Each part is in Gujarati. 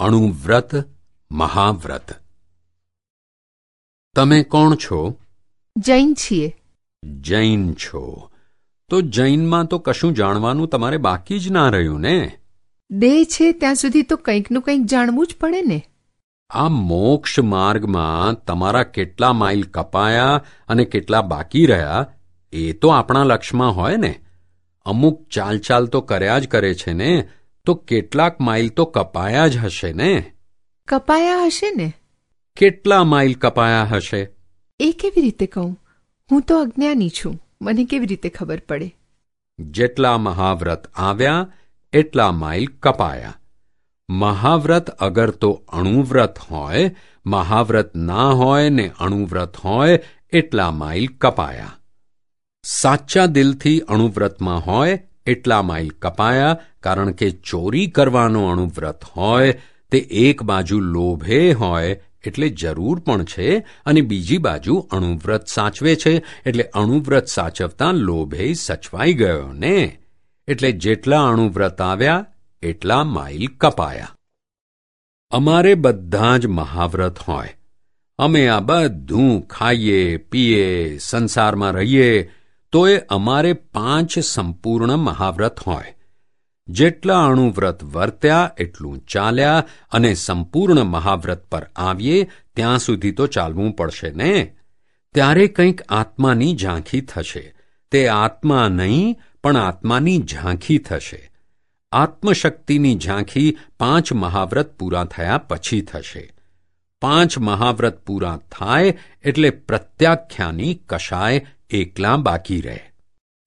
અણુવ્રત મહાવ્રત. તમે કોણ છો? જૈન છીએ. જૈન છો. તો જૈનમાં તો કશું જાણવાનું તમારે બાકી જ ના રહ્યું ને? દેહ છે ત્યાં સુધી તો કંઈકનું કંઈક જાણવું જ પડે ને. આ મોક્ષ માર્ગમાં તમારા કેટલા માઇલ કપાયા અને કેટલા બાકી રહ્યા એ તો આપણા લક્ષમાં હોય ને. અમુક ચાલચાલ તો કર્યા જ કરે છે ને. તો કેટલાક માઇલ તો કપાયા જ હશે ને? કપાયા હશે ને? કેટલા માઇલ કપાયા હશે? એ કેવી રીતે કહું? હું તો અજ્ઞાની છું. મને કેવી રીતે ખબર પડે? જેટલા મહાવ્રત આવ્યા એટલા માઇલ કપાયા. મહાવ્રત અગર તો અણુવ્રત હોય મહાવ્રત ના હોય ને અણુવ્રત હોય એટલા માઇલ કપાયા. સાચા દિલથી અણુવ્રતમાં હોય એટલા માઇલ કપાયા કારણ કે ચોરી કરવાનો અણુવ્રત હોય, તે એક બાજુ લોભે હોય એટલે જરૂર પણ છે અને બીજી બાજુ અણુવ્રત સાચવે છે, એટલે અણુવ્રત સાચવતા લોભે સચવાઈ ગયો ને. એટલે જેટલા અણુવ્રત આવ્યા, એટલા માઇલ કપાયા. અમારે બધા જ મહાવ્રત હોય. અમે આ બધું ખાઈએ, પીએ, સંસારમાં રહીએ તો એ અમારે પાંચ સંપૂર્ણ મહાવ્રત હોય. જેટલા અણુવ્રત વર્ત્યા, એટલું ચાલ્યા અને સંપૂર્ણ મહાવ્રત પર આવીએ, ત્યાં સુધી તો ચાલવું પડશે ને? ત્યારે કંઈક આત્માની ઝાંખી થશે. તે આત્મા નહીં, પણ આત્માની ઝાંખી થશે. આત્મશક્તિની ઝાંખી પાંચ મહાવ્રત પૂરા થયા પછી થશે. પાંચ મહાવ્રત પૂરા થાય એટલે પ્રત્યાખ્યાની કષાય એકલા બાકી રહે.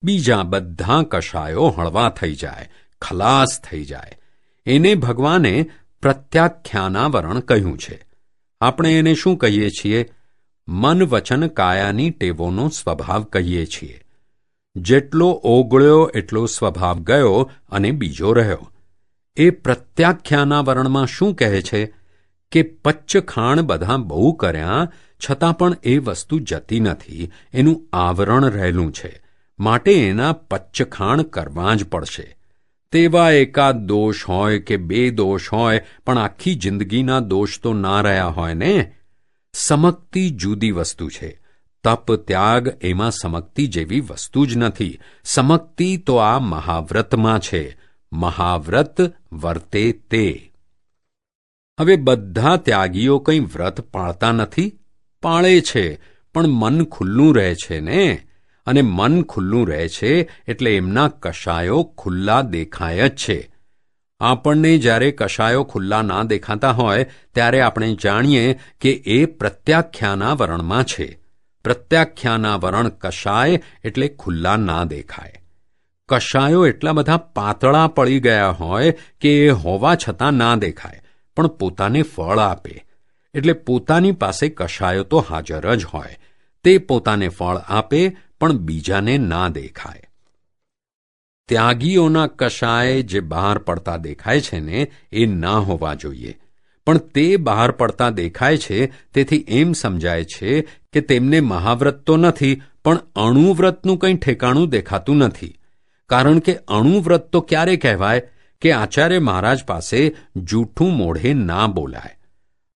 બીજા બધા કષાયો હળવા થઈ જાય, ખલાસ થઈ જાય. એને ભગવાને પ્રત્યાખ્યાનાવરણ કહ્યું છે. આપણે એને શું કહીએ છીએ? મન વચન કાયાની ટેવોનો સ્વભાવ કહીએ છીએ. જેટલો ઓગળ્યો એટલો સ્વભાવ ગયો અને બીજો રહ્યો. એ પ્રત્યાખ્યાનાવરણમાં શું કહે છે? કે પચ્ચખાણ બધા બહુ કર્યા છતાં પણ એ વસ્તુ જતી નથી, એનું આવરણ રહેલું છે. માટે એના પચ્ચખાણ કરવા જ પડશે. તેવા એકાદ દોષ હોય કે બે દોષ હોય, પણ આખી જિંદગીના દોષ તો ના રહ્યા હોય ને? સમકતી જુદી વસ્તુ છે. તપ, ત્યાગ એમાં સમકતી જેવી વસ્તુ જ નથી. સમકતી તો આ મહાવ્રતમાં છે. મહાવ્રત વર્તે તે. હવે બધા ત્યાગીઓ કંઈ વ્રત પાળતા નથી? પાળે છે, પણ મન ખુલ્લું રહે છે ને? અને મન ખુલ્લું રહે છે એટલે એમના કશાયો ખુલ્લા દેખાય જ છે. આપણને જ્યારે કશાયો ખુલ્લા ના દેખાતા હોય, ત્યારે આપણે જાણીએ કે એ પ્રત્યાખ્યાના વરણમાં છે. પ્રત્યાખ્યાના વરણ કશાય એટલે ખુલ્લા ના દેખાય. કશાયો એટલા બધા પાતળા પડી ગયા હોય કે એ હોવા છતાં ના દેખાય, પણ પોતાને ફળ આપે. એટલે પોતાની પાસે કશાયો તો હાજર જ હોય. તે પોતાને ફળ આપે, પણ બીજાને ના દેખાય. ત્યાગીઓના કશાય જે બહાર પડતા દેખાય છે ને, એ ના હોવા જોઈએ. પણ તે બહાર પડતા દેખાય છે, તેથી એમ સમજાય છે કે તેમને મહાવ્રત તો નથી, પણ અણુવ્રતનું કંઈ ઠેકાણું દેખાતું નથી. કારણ કે અણુવ્રત તો ક્યારે કહેવાય? કે આચાર્ય મહારાજ પાસે જૂઠું મોઢે ના બોલાય.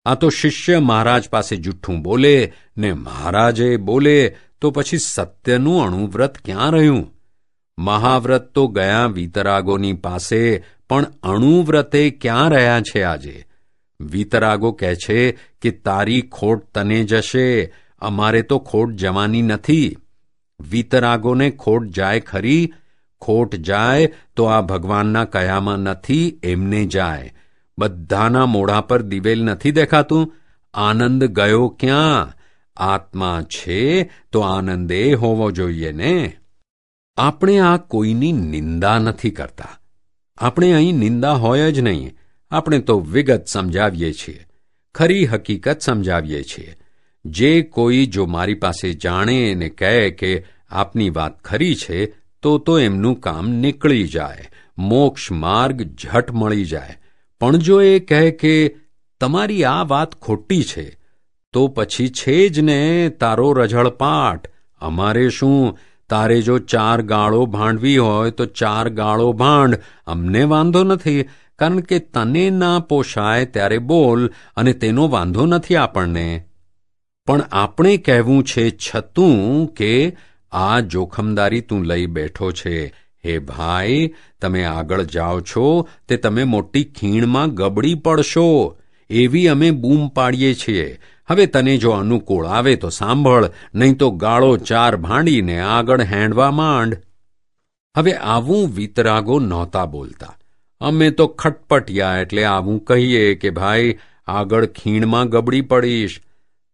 આ તો શિષ્ય મહારાજ પાસે જૂઠું બોલે ને મહારાજે બોલે, તો પછી સત્યનું અણુવ્રત ક્યાં રહ્યું? મહાવ્રત તો ગયા વીતરાગોની પાસે, પણ અણુવ્રતે ક્યાં રહ્યા છે આજે? વીતરાગો કહે છે કે તારી ખોટ તને જશે, અમારે તો ખોટ જવાની નથી. વીતરાગોને ખોટ જાય ખરી? ખોટ જાય તો આ ભગવાનના કયામાં નથી, એમને જાય. બધાના મોઢા પર દિવેલ નથી દેખાતું. આનંદ ગયો ક્યાં? આત્મા છે તો આનંદ એ હોવો જોઈએ ને? આપણે આ કોઈની નિંદા નથી કરતા. આપણે અહીં નિંદા હોય જ નહીં. આપણે તો વિગત સમજાવીએ છીએ. ખરી હકીકત સમજાવીએ છીએ. જે કોઈ જો મારી પાસે જાણે ને કહે કે આપની વાત ખરી છે, તો તો એમનું કામ નીકળી જાય. મોક્ષ માર્ગ ઝટ મળી જાય. પણ જો એ કહે કે તમારી આ વાત ખોટી છે, તો પછી છે જ ને તારો રઝળપાટ અમારે શું? તારે જો ચાર ગાળો ભાંડવી હોય તો ચાર ગાળો ભાંડ. અમને વાંધો નથી, કારણ કે તને ના પોષાય ત્યારે બોલ અને તેનો વાંધો નથી આપણને. પણ આપણે કહેવું છે છતું કે આ જોખમદારી તું લઈ બેઠો છે. હે ભાઈ, તમે આગળ જાઓ છો, તે તમે મોટી ખીણમાં ગબડી પડશો. એવી અમે બૂમ પાડીએ છીએ. હવે તને જો અનુકૂળ આવે તો સાંભળ, નહીં તો ગાળો ચાર ભાંડીને આગળ હેંડવા માંડ. હવે આવું વિતરાગો નહોતા બોલતા. અમે તો ખટપટિયા એટલે આવું કહીએ કે ભાઈ, આગળ ખીણમાં ગબડી પડીશ.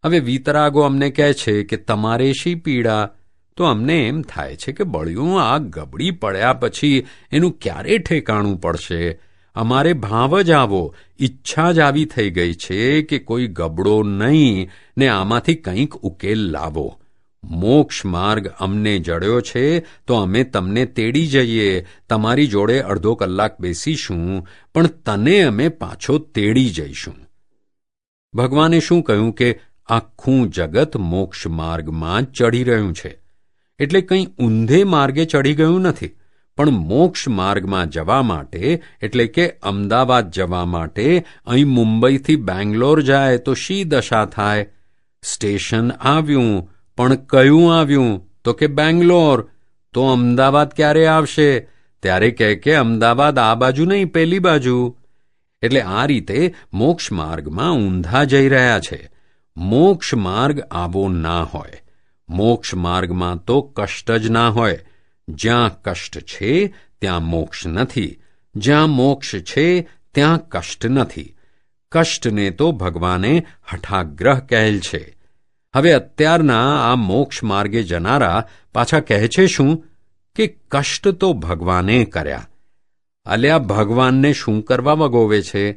હવે વિતરાગો અમને કહે છે કે તમારે શી પીડા? તો અમને એમ થાય છે કે બળ્યું આ ગબડી પડ્યા પછી એનું ક્યારે ઠેકાણું પડશે? અમારે ભાવ જ આવો. ઈચ્છા જ આવી થઈ ગઈ છે કે કોઈ ગબડો નહીં ને આમાંથી કંઈક ઉકેલ લાવો. મોક્ષ માર્ગ અમને જડ્યો છે તો અમે તમને તેડી જઈએ. તમારી જોડે અડધો કલાક બેસીશું, પણ તને અમે પાછો તેડી જઈશું. ભગવાને શું કહ્યું કે આખું જગત મોક્ષ માર્ગમાં ચડી રહ્યું છે? એટલે કંઈ ઊંધે માર્ગે ચડી ગયું નથી. પણ મોક્ષ માર્ગમાં જવા માટે, એટલે કે અમદાવાદ જવા માટે, અહીં મુંબઈથી બેંગ્લોર જાય તો શી દશા થાય? સ્ટેશન આવ્યું, પણ કયું આવ્યું? તો કે બેંગ્લોર. તો અમદાવાદ ક્યારે આવશે? ત્યારે કહે કે અમદાવાદ આ બાજુ નહીં, પેલી બાજુ. એટલે આ રીતે મોક્ષ માર્ગમાં ઊંધા જઈ રહ્યા છે. મોક્ષ માર્ગ આવો ના હોય. મોક્ષ માર્ગમાં તો કષ્ટ જ ના હોય. જ્યાં કષ્ટ છે, ત્યાં મોક્ષ નથી. જ્યાં મોક્ષ છે, ત્યાં કષ્ટ નથી. કષ્ટને તો ભગવાને હઠાગ્રહ કહેલ છે. હવે અત્યારના આ મોક્ષ માર્ગે જનારા પાછા કહે છે શું? કે કષ્ટ તો ભગવાને કર્યા. અલ્યા ભગવાનને શું કરવા વગોવે છે?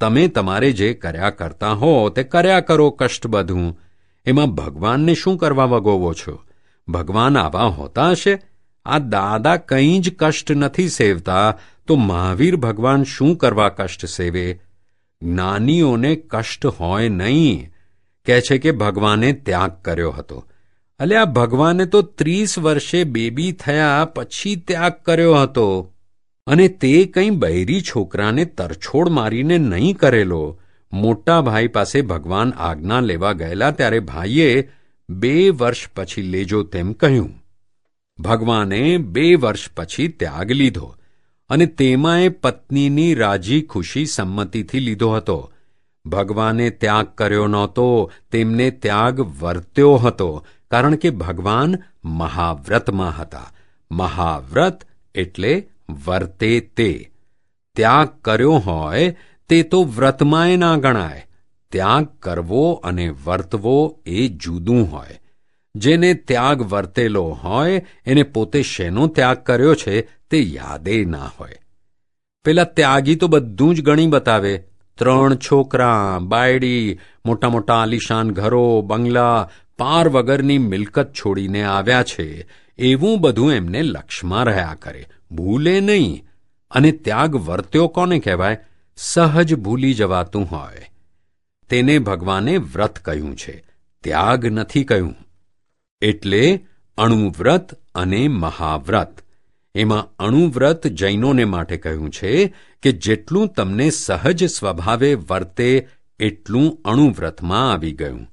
તમે તમારે જે કર્યા કરતા હો, તે કર્યા કરો કષ્ટ બધું. એમાં ભગવાનને શું કરવા વગોવો છો? ભગવાન આવા હોતા હશે? આ દાદા કંઈ જ કષ્ટ નથી સેવતા, તો મહાવીર ભગવાન શું કરવા કષ્ટ સેવે? જ્ઞાનીઓને કષ્ટ હોય નહીં. કહે છે કે ભગવાને ત્યાગ કર્યો હતો. અલે આ ભગવાને તો ત્રીસ વર્ષે બેબી થયા પછી ત્યાગ કર્યો હતો. અને તે કંઈ બૈરી છોકરાને તરછોડ મારીને નહીં કરેલો. મોટા ભાઈ પાસે ભગવાન આજ્ઞા લેવા ગયેલા ત્યારે ભાઈએ બે વર્ષ પછી લેજો તેમ કહ્યું. ભગવાને બે વર્ષ પછી ત્યાગ લીધો અને તેમાં પત્નીની રાજી ખુશી સંમતિથી લીધો હતો. ભગવાને ત્યાગ કર્યો નહોતો, તેમને ત્યાગ વર્ત્યો હતો, કારણ કે ભગવાન મહાવ્રતમાં હતા. મહાવ્રત એટલે વર્તે તે. ત્યાગ કર્યો હોય તે તો વ્રતમાંય ના ગણાય. ત્યાગ કરવો અને વર્તવો એ જુદું હોય. જેને ત્યાગ વર્તેલો હોય, એને પોતે શેનો ત્યાગ કર્યો છે તે યાદે ના હોય. પેલા ત્યાગી તો બધું જ ગણી બતાવે. ત્રણ છોકરા, બાયડી મોટા મોટા આલિશાન ઘરો, બંગલા, પાર વગરની મિલકત છોડીને આવ્યા છે. એવું બધું એમને લક્ષમાં રહ્યા કરે. ભૂલે નહીં. અને ત્યાગ વર્ત્યો કોને કહેવાય? સહજ ભૂલી જવાતું હોય. તેને ભગવાને વ્રત કહ્યું છે. ત્યાગ નથી કહ્યું. એટલે અણુવ્રત અને મહાવ્રત. એમાં અણુવ્રત જૈનોને માટે કહ્યું છે કે જેટલું તમને સહજ સ્વભાવે વર્તે, એટલું અણુવ્રતમાં આવી ગયું.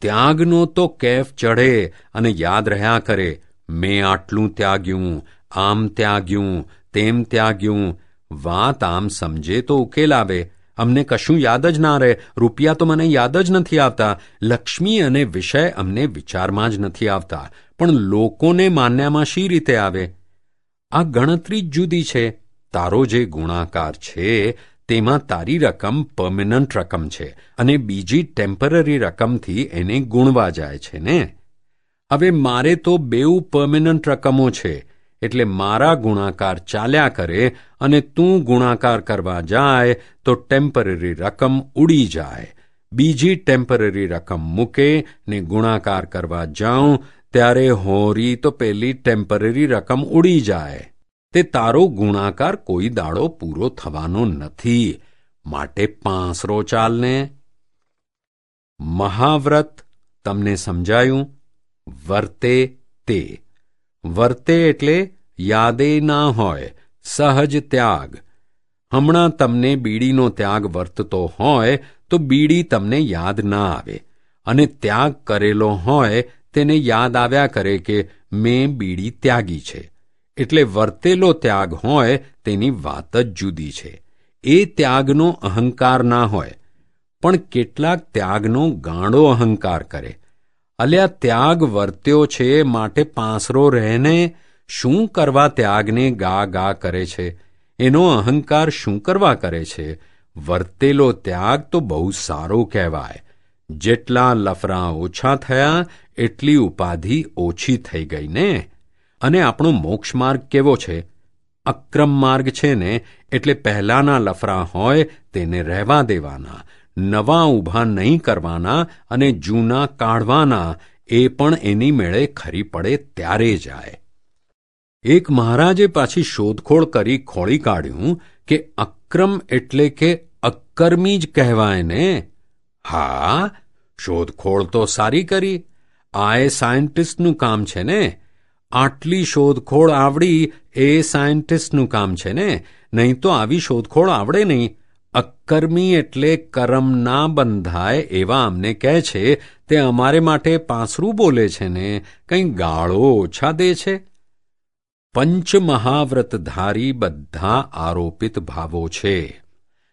ત્યાગનો તો કેફ ચઢે અને યાદ રહ્યા કરે. મેં આટલું ત્યાગ્યું, આમ ત્યાગ્યું, તેમ ત્યાગ્યું વાત આમ સમજે તો ઉકેલ આવે. અમને કશું યાદ જ ના રહે. રૂપિયા તો મને યાદ જ નથી આવતા. લક્ષ્મી અને વિષય અમને વિચારમાં જ નથી આવતા. પણ લોકોને માન્યામાં શી રીતે આવે? આ ગણતરી જ જુદી છે. તારો જે ગુણાકાર છે, તેમાં તારી રકમ પર્મનન્ટ રકમ છે અને બીજી ટેમ્પરરી રકમથી એને ગુણવા જાય છે ને? હવે મારે તો બેઉ પર્મનન્ટ રકમો છે. એટલે મારા ગુણાકાર ચાલ્યા કરે અને તું ગુણાકાર કરવા જાય તો ટેમ્પરરી રકમ ઉડી જાય. બીજી ટેમ્પરરી રકમ મૂકે ને ગુણાકાર કરવા જાઉં, ત્યારે હોરી તો પેલી ટેમ્પરરી રકમ ઉડી જાય. તે તારો ગુણાકાર કોઈ દાડો પૂરો થવાનો નથી. માટે પાંસરો ચાલને મહાવ્રત તમને સમજાયું? વર્તે તે. વર્તે એટલે યાદે ના હોય, સહજ ત્યાગ. હમણાં તમને બીડીનો ત્યાગ વર્તતો હોય, તો બીડી તમને યાદ ના આવે. અને ત્યાગ કરેલો હોય, તેને યાદ આવ્યા કરે કે મેં બીડી ત્યાગી છે. એટલે વર્તેલો ત્યાગ હોય, તેની વાત જ જુદી છે. એ ત્યાગનો અહંકાર ના હોય. પણ કેટલાક ત્યાગનો ગાંડો અહંકાર કરે. અલ્યા, ત્યાગ વર્ત્યો છે, માટે પાંસરો રહેને શું કરવા ત્યાગને ગા ગા કરે છે? એનો અહંકાર શું કરવા કરે છે? વર્તેલો ત્યાગ તો બહુ સારો કહેવાય. જેટલા લફરા ઓછા થયા, એટલી ઉપાધિ ઓછી થઈ ગઈ ને? અને આપણો મોક્ષ માર્ગ કેવો છે? અક્રમ માર્ગ છે ને, એટલે પહેલાના લફરા હોય તેને રહેવા દેવાના. નવા ઊભા નહીં કરવાના અને જૂના કાઢવાના, એ પણ એની મેળે ખરી પડે ત્યારે જાય. એક મહારાજે પાછી શોધખોળ કરી ખોળી કાઢ્યું કે અક્રમ એટલે કે અક્કર્મી જ કહેવાય ને. હા, શોધખોળ તો સારી કરી. આ એ સાયન્ટિસ્ટનું કામ છે ને. આટલી શોધખોળ આવડી એ સાયન્ટિસ્ટનું કામ છે ને. નહીં તો આવી શોધખોળ આવડે નહીં. અક્કર્મી એટલે કરમ ના બંધાય એવા અમને કહે છે. તે અમારે માટે પાંસરું બોલે છે ને. કંઈ ગાળો ઓછા દે છે. પંચમહાવ્રતધારી બધા આરોપિત ભાવો છે.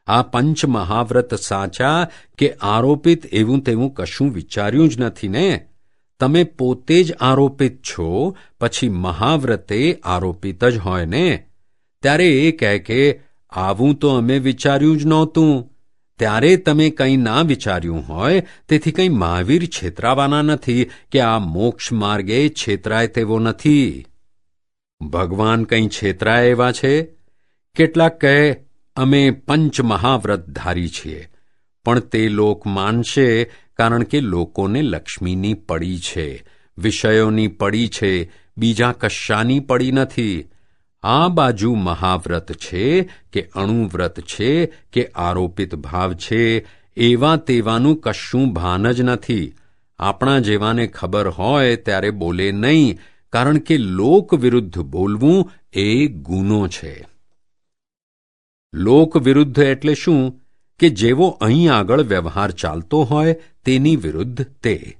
આ પંચમહાવ્રત સાચા કે આરોપિત એવું તેવું કશું વિચાર્યું જ નથી ને? તમે પોતે જ આરોપિત છો, પછી મહાવ્રતે આરોપિત જ હોય ને? ત્યારે એ કહે કે, આવું તો અમે વિચાર્યું જ નહોતું. ત્યારે તમે કંઈ ના વિચાર્યું હોય, તેથી કંઈ મહાવીર છેતરાવાના નથી કે આ મોક્ષ માર્ગે છેતરાય તેવો નથી. ભગવાન કંઈ છેતરાય એવા છે? કેટલાક કહે, અમે પંચ મહાવ્રતધારી છીએ, પણ તે લોક માનશે કારણ કે લોકોને લક્ષ્મીની પડી છે, વિષયોની પડી છે, બીજા કશાની પડી નથી. આ બાજુ મહાવ્રત છે કે અણુવ્રત છે કે આરોપિત ભાવ છે, એવા તેવાનું કશું ભાન જ નથી. આપણા જેવાને ખબર હોય ત્યારે બોલે નહીં કારણ કે લોક વિરુદ્ધ બોલવું એ ગુનો છે. લોક વિરુદ્ધ એટલે શું? કે જેવો અહીં આગળ વ્યવહાર ચાલતો હોય તેની વિરુદ્ધ તે.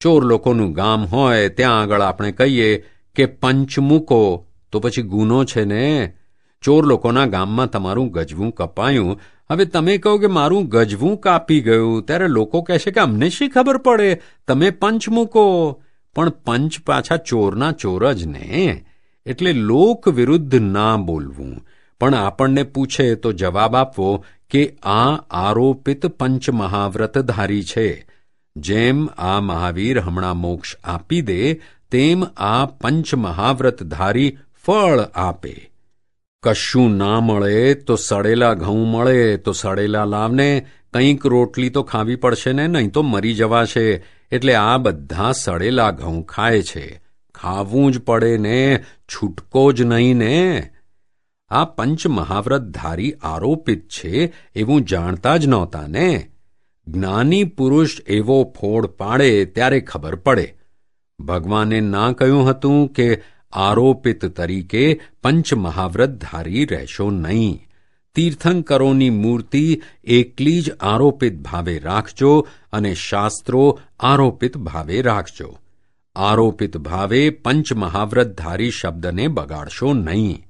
ચોર લોકોનું ગામ હોય ત્યાં આગળ આપણે કહીએ કે પંચ મૂકો, તો પછી ગુનો છે ને? ચોર લોકોના ગામમાં તમારું ગજવું કપાયું. હવે તમે કહો કે મારું ગજવું કાપી ગયું, ત્યારે લોકો કહેશે કે અમને શી ખબર પડે? તમે પંચ મૂકો. પણ પંચ પાછા ચોરના ચોર જ ને. એટલે લોક વિરુદ્ધ ના બોલવું. પણ આપણને પૂછે તો જવાબ આપવો કે આ આરોપિત પંચમહાવ્રતધારી છે. જેમ આ મહાવીર હમણાં મોક્ષ આપી દે, તેમ આ પંચમહાવ્રતધારી ફળ આપે. કશું ના મળે તો સડેલા ઘઉં મળે, તો સડેલા લાવને, કંઈક રોટલી તો ખાવી પડશે ને, નહીં તો મરી જવાશે. એટલે આ બધા સડેલા ઘઉં ખાય છે. ખાવું જ પડે ને, છૂટકો જ નહીં ને. આ પંચ મહાવ્રતધારી આરોપિત છે એવું જાણતા જ નહોતા ને. જ્ઞાની પુરુષ એવો ફોડ પાડે ત્યારે ખબર પડે. ભગવાને ના કહ્યું હતું કે આરોપિત તરીકે પંચ મહાવ્રતધારી રહેશો નહીં. તીર્થંકરોની મૂર્તિ એકલી જ આરોપિત ભાવે રાખજો અને શાસ્ત્રો આરોપિત ભાવે રાખજો. આરોપિત ભાવે પંચમહાવ્રતધારી શબ્દને બગાડશો નહીં.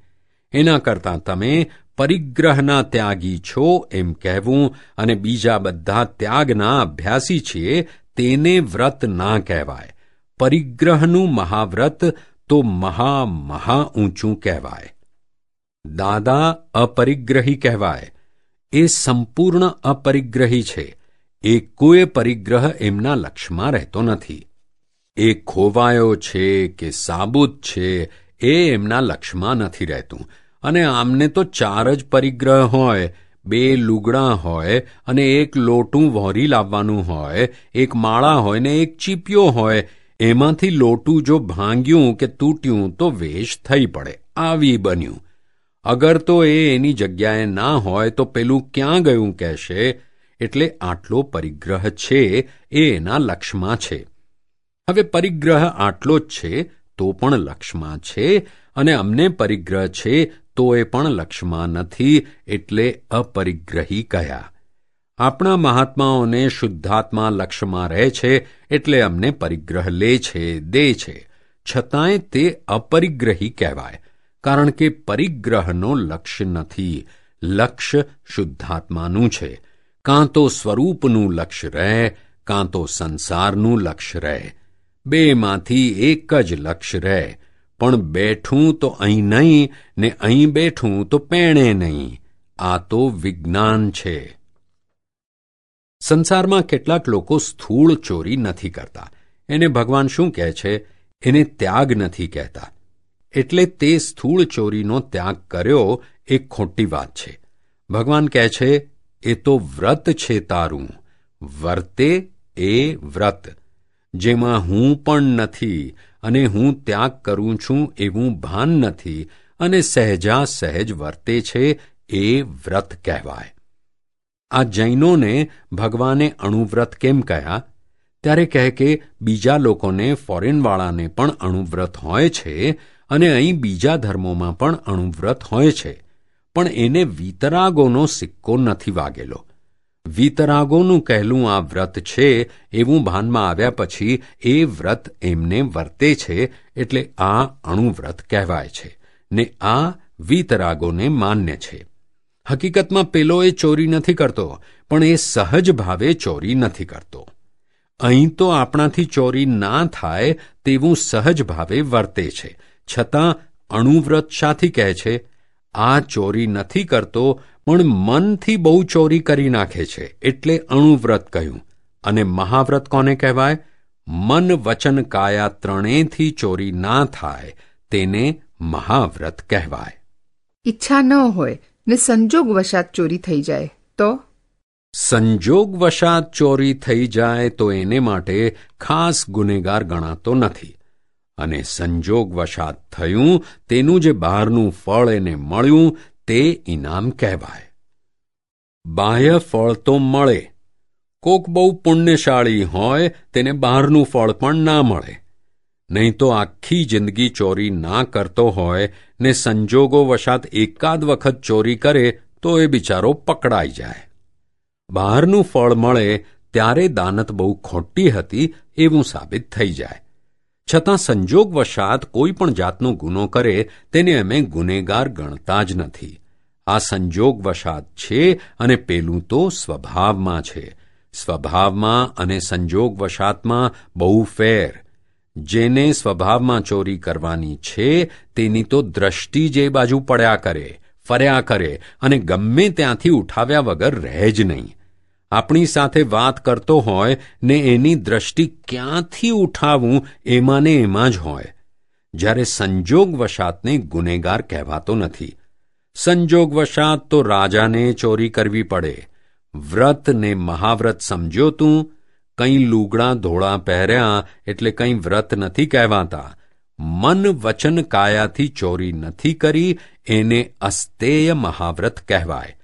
એના કરતાં તમે પરિગ્રહના ત્યાગી છો એમ કહેવું અને બીજા બધા ત્યાગના અભ્યાસી છીએ તેને વ્રત ના કહેવાય. પરિગ્રહનું મહાવ્રત તો મહા મહા ઊંચું કહેવાય. દાદા અપરિગ્રહી કહેવાય. એ સંપૂર્ણ અપરિગ્રહી છે. એ કોઈ પરિગ્રહ એમના લક્ષમાં રહેતો નથી. એ ખોવાયો છે કે સાબુત છે એ એમના લક્ષમાં નથી રહેતું. અને આમને તો ચાર જ પરિગ્રહ હોય. બે લુગડા હોય અને એક લોટું વહોરી લાવવાનું હોય, એક માળા હોય ને એક ચીપિયો હોય. એમાંથી લોટું જો ભાંગ્યું કે તૂટ્યું તો વેશ થઈ પડે. આવી બન્યું. અગર તો એ એની જગ્યાએ ના હોય તો પેલું ક્યાં ગયું કહેશે? એટલે આટલો પરિગ્રહ છે, એ એના લક્ષમાં છે. હવે પરિગ્રહ આટલો જ છે, તો પણ લક્ષમાં છે, અને અમને પરિગ્રહ છે, તો એ પણ લક્ષમાં નથી, એટલે અપરિગ્રહી કહ્યા આપણા મહાત્માઓને શુદ્ધાત્મા લક્ષમાં રહે છે, એટલે અમને પરિગ્રહ લે છે, દે છે. છતાંય તે અપરિગ્રહી કહેવાય. કારણ કે પરિગ્રહનો લક્ષ્ય નથી. લક્ષ્ય શુદ્ધાત્માનું છે. કાં તો સ્વરૂપનું લક્ષ્ય રહે, કાં તો સંસારનું લક્ષ્ય રહે. બેમાંથી એક જ લક્ષ્ય રહે. પણ બેઠું તો અહીં નહીં, ને અહીં બેઠું તો પેણે નહીં. આ તો વિજ્ઞાન છે. સંસારમાં કેટલાક લોકો સ્થૂળ ચોરી નથી કરતા. એને ભગવાન શું કહે છે? એને ત્યાગ નથી કહેતા. એટલે તે સ્થૂળ ચોરીનો ત્યાગ કર્યો, એ ખોટી વાત છે. ભગવાન કહે છે, એ તો વ્રત છે તારું. વર્તે એ વ્રત. જેમાં હું પણ નથી અને હું ત્યાગ કરું છું એવું ભાન નથી અને સહેજા સહેજ વર્તે છે એ વ્રત કહેવાય. આ જૈનોને ભગવાને અણુવ્રત કેમ કહ્યા? ત્યારે કહે કે બીજા લોકોને, ફોરેનવાળાને પણ અણુવ્રત હોય છે અને અહીં બીજા ધર્મોમાં પણ અણુવ્રત હોય છે. પણ એને વીતરાગોનો સિક્કો નથી વાગેલો. વીતરાગોનું કહેલું આ વ્રત છે એવું ભાનમાં આવ્યા પછી એ વ્રત એમને વર્તે છે એટલે આ અણુવ્રત કહેવાય છે ને આ વીતરાગોને માન્ય છે. હકીકતમાં પેલો એ ચોરી નથી કરતો, પણ એ સહજ ભાવે ચોરી નથી કરતો. અહીં તો આપણાથી ચોરી ના થાય તેવું સહજ ભાવે વર્તે છે. છતાં અણુવ્રત શાથી કહે છે આ ચોરી નથી કરતો પણ મનથી બહુ ચોરી કરી નાખે છે એટલે અણુવ્રત કહ્યું. અને મહાવ્રત કોને કહેવાય? મન વચન કાયા ત્રણેયથી ચોરી ના થાય તેને મહાવ્રત કહેવાય. ઈચ્છા ન હોય ને સંજોગ વશાત ચોરી થઈ જાય તો? સંજોગવશાત ચોરી થઈ જાય તો એને માટે ખાસ ગુનેગાર ગણાતો નથી. અને સંજોગવશાત થયું, તેનું જે બહારનું ફળ એને મળ્યું, તે ઇનામ કહેવાય. બાહ્ય ફળ તો મળે. કોક બહુ પુણ્યશાળી હોય, તેને બહારનું ફળ પણ ના મળે. નહીં તો આખી જિંદગી ચોરી ના કરતો હોય, ને સંજોગો વશાત એકાદ વખત ચોરી કરે, તો એ બિચારો પકડાઈ જાય. બહારનું ફળ મળે, ત્યારે દાનત બહુ ખોટી હતી, એવું સાબિત થઈ જાય. છતાં સંજોગવશાત કોઈ પણ જાતનો ગુનો કરે, તેને અમે ગુનેગાર ગણતા જ નથી. આ સંજોગવશાત છે અને પેલું તો સ્વભાવમાં છે. સ્વભાવમાં અને સંજોગવશાતમાં બહુ ફેર. જેને સ્વભાવમાં ચોરી કરવાની છે, તેની તો દ્રષ્ટિ જે બાજુ પડ્યા કરે, ફર્યા કરે અને ગમે ત્યાંથી ઉઠાવ્યા વગર રહે જ નહીં. આપણી સાથે વાત કરતો હોય ને એની દ્રષ્ટિ ક્યાંથી ઉઠાવું એમાં ને એમાં જ હોય. જ્યારે સંજોગવશાતને ગુનેગાર કહેવાતો નથી. સંજોગવશાત તો રાજાને ચોરી કરવી પડે. વ્રત ને મહાવ્રત સમજ્યો તું? કંઈ લુગડા ધોળા પહેર્યા એટલે કંઈ વ્રત નથી કહેવાતા. મન વચન કાયાથી ચોરી નથી કરી, એને અસ્તેય મહાવ્રત કહેવાય.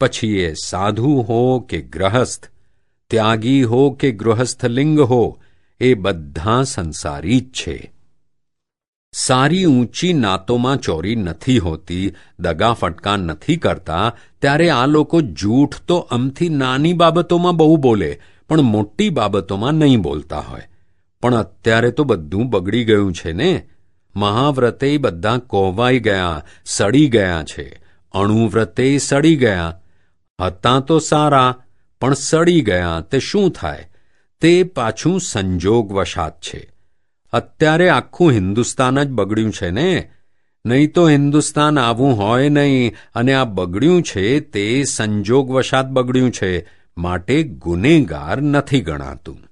પછી એ સાધુ હો કે ગ્રહસ્થ, ત્યાગી હો કે ગૃહસ્થલિંગ હો, એ બધા સંસારી જ છે. સારી ઊંચી નાતોમાં ચોરી નથી હોતી, દગા ફટકા નથી કરતા, ત્યારે આ લોકો જૂઠ તો અમથી નાની બાબતોમાં બહુ બોલે, પણ મોટી બાબતોમાં નહીં બોલતા હોય. પણ અત્યારે તો બધું બગડી ગયું છે ને? મહાવ્રતે બધા કોવાઈ ગયા, સડી ગયા છે. અણુવ્રતે સડી ગયા હતા તો સારા, પણ સડી ગયા તે શું થાય? તે પાછું સંજોગવશાત છે. અત્યારે આખું હિન્દુસ્તાન જ બગડ્યું છે ને? નહીં તો હિન્દુસ્તાન આવું હોય નહીં, અને આ બગડ્યું છે તે સંજોગવશાત બગડ્યું છે, માટે ગુનેગાર નથી ગણાતું.